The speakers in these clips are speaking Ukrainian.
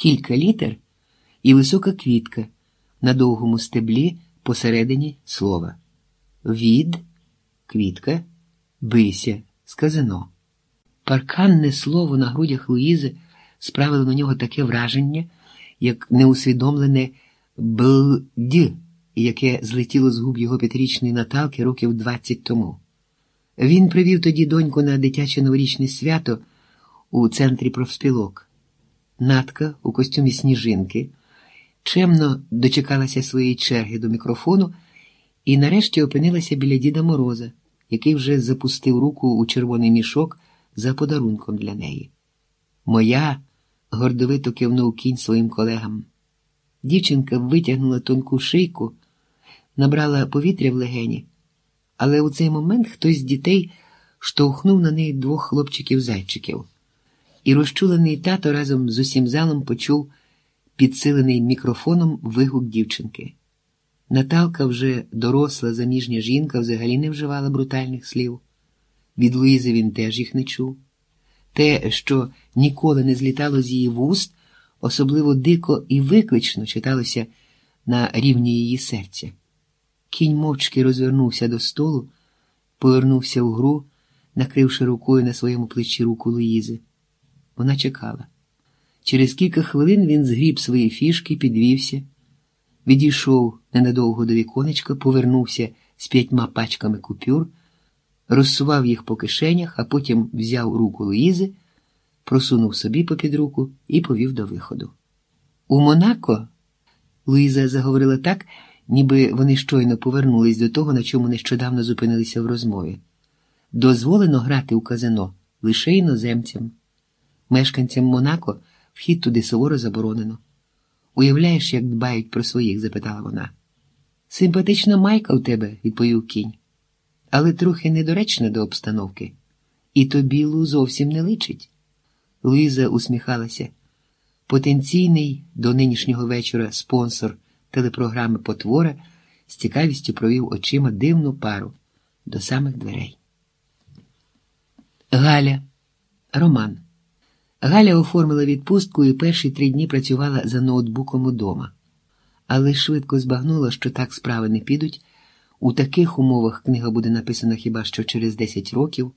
кілька літер і висока квітка на довгому стеблі посередині слова. Від, квітка, бися, сказано. Парканне слово на грудях Луїзи справило на нього таке враження, як неусвідомлене «бл-дь», яке злетіло з губ його п'ятирічної Наталки років двадцять тому. Він привів тоді доньку на дитяче новорічне свято у центрі профспілок. Натка у костюмі сніжинки чемно дочекалася своєї черги до мікрофону і нарешті опинилася біля Діда Мороза, який вже запустив руку у червоний мішок за подарунком для неї. Моя гордовито кивнув кінь своїм колегам. Дівчинка витягнула тонку шийку, набрала повітря в легені, але у цей момент хтось з дітей штовхнув на неї двох хлопчиків-зайчиків, і розчулений тато разом з усім залом почув підсилений мікрофоном вигук дівчинки. Наталка, вже доросла заміжня жінка, взагалі не вживала брутальних слів. Від Луїзи він теж їх не чув. Те, що ніколи не злітало з її вуст, особливо дико і виклично читалося на рівні її серця. Кінь мовчки розвернувся до столу, повернувся в гру, накривши рукою на своєму плечі руку Луїзи. Вона чекала. Через кілька хвилин він згріб свої фішки, підвівся, відійшов ненадовго до віконечка, повернувся з п'ятьма пачками купюр, розсував їх по кишенях, а потім взяв руку Луїзи, просунув собі попід руку і повів до виходу. У Монако Луїза заговорила так, ніби вони щойно повернулись до того, на чому нещодавно зупинилися в розмові. Дозволено грати у казино лише іноземцям. Мешканцям Монако вхід туди суворо заборонено. Уявляєш, як дбають про своїх? запитала вона. Симпатична майка у тебе, відповів кінь, але трохи недоречна до обстановки, і тобі Лу зовсім не личить. Луїза усміхалася. Потенційний до нинішнього вечора спонсор телепрограми Потвора з цікавістю провів очима дивну пару до самих дверей. Галя, Роман. Галя оформила відпустку і перші три дні працювала за ноутбуком удома, але швидко збагнула, що так справи не підуть. У таких умовах книга буде написана хіба що через 10 років.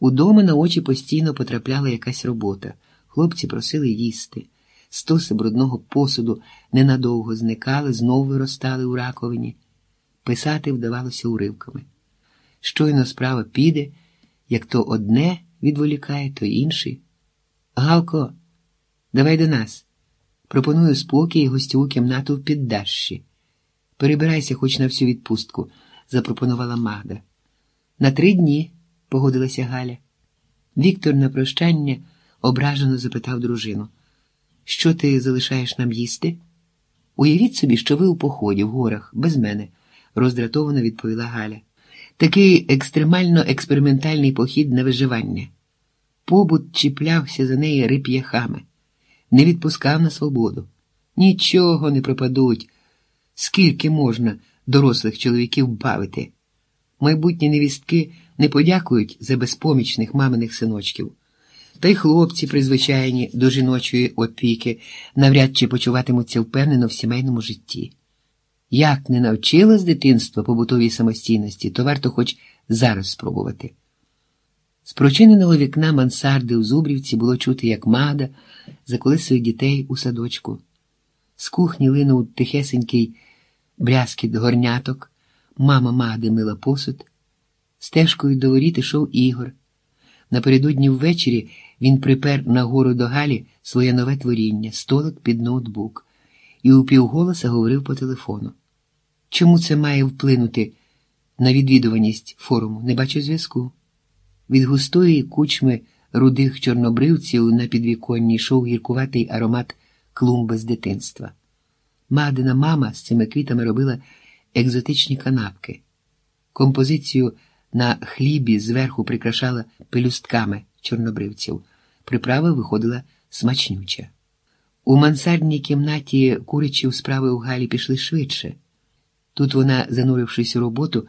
Удома на очі постійно потрапляла якась робота. Хлопці просили їсти. Стоси брудного посуду ненадовго зникали, знову виростали у раковині. Писати вдавалося уривками. Щойно справа піде, як то одне відволікає, то інший. Галко, давай до нас. Пропоную спокій і гостьову кімнату в піддащі. Перебирайся хоч на всю відпустку, запропонувала Магда. На три дні, погодилася Галя. Віктор на прощання ображено запитав дружину. Що ти залишаєш нам їсти? Уявіть собі, що ви у поході в горах, без мене, роздратовано відповіла Галя. Такий екстремально експериментальний похід на виживання. Побут чіплявся за неї рип'яхами, не відпускав на свободу. Нічого не пропадуть. Скільки можна дорослих чоловіків бавити? Майбутні невістки не подякують за безпомічних маминих синочків. Та й хлопці, призвичайні до жіночої опіки, навряд чи почуватимуться впевнено в сімейному житті. Як не навчила з дитинства побутовій самостійності, то варто хоч зараз спробувати. З прочиненого вікна мансарди у Зубрівці було чути, як Мада заколисує дітей у садочку. З кухні линув тихесенький брязкіт горняток, мама Магди мила посуд. Стежкою до воріт ішов Ігор. Напередодні ввечері він припер на гору до Галі своє нове творіння, столик під ноутбук, і упівголоса говорив по телефону. Чому це має вплинути на відвідуваність форуму? Не бачу зв'язку. Від густої кучми рудих чорнобривців на підвіконні йшов гіркуватий аромат клумби з дитинства. Мадина мама з цими квітами робила екзотичні канапки. Композицію на хлібі зверху прикрашала пелюстками чорнобривців. Приправа виходила смачнюча. У мансардній кімнаті куричі у справи у Галі пішли швидше. Тут вона, занурившись у роботу,